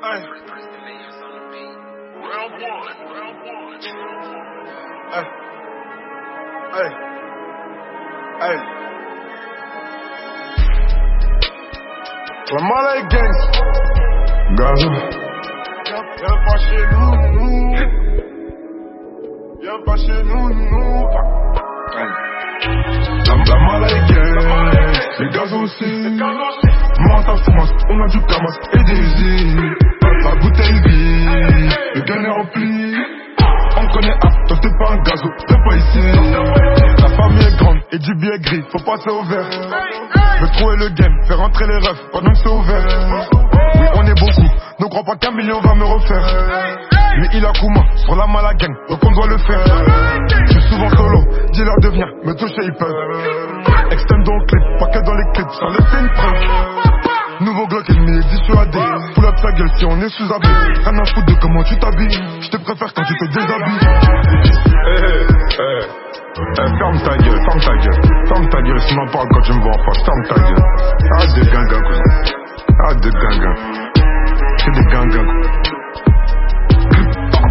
Hey. Round one, round one. Hey. Hey. Hey. Ramallah Gangs. Gazo. Viens pas chez nous, nous. Viens pas chez nous, nous. La, la malaïque, les gaz aussi. France, on a du camas gun est rempli. On connaît A, toi t'es pas un gazo, t'es pas ici. La famille est grande et du billet gris, faut passer au vert. Veux trouver le game, faire rentrer les refs pendant que c'est ouvert. Oui, on est beaucoup, ne crois pas qu'un million va me refaire. Mais il a Kuma sur la malagang, donc on doit le faire. Je suis souvent solo, dealer devient, me toucher ils peuvent. Dissuadé. Pull up sa gueule si on est sous abri. Rien à foutre de comment tu t'habilles. Je te préfère quand tu te déshabilles. Eh, eh, eh, ferme ta gueule, ferme ta gueule. Ferme ta gueule, sinon parle quand tu me vois en face. Ferme ta gueule. Arrête de ganga, cousin. Arrête de ganga. C'est des ganga.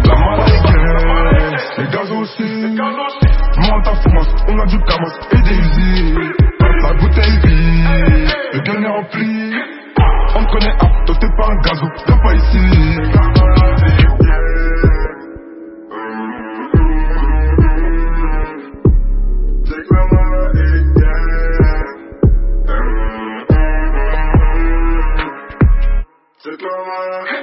La malaïque, les gaz aussi. Monte à on a du camas C'est comme un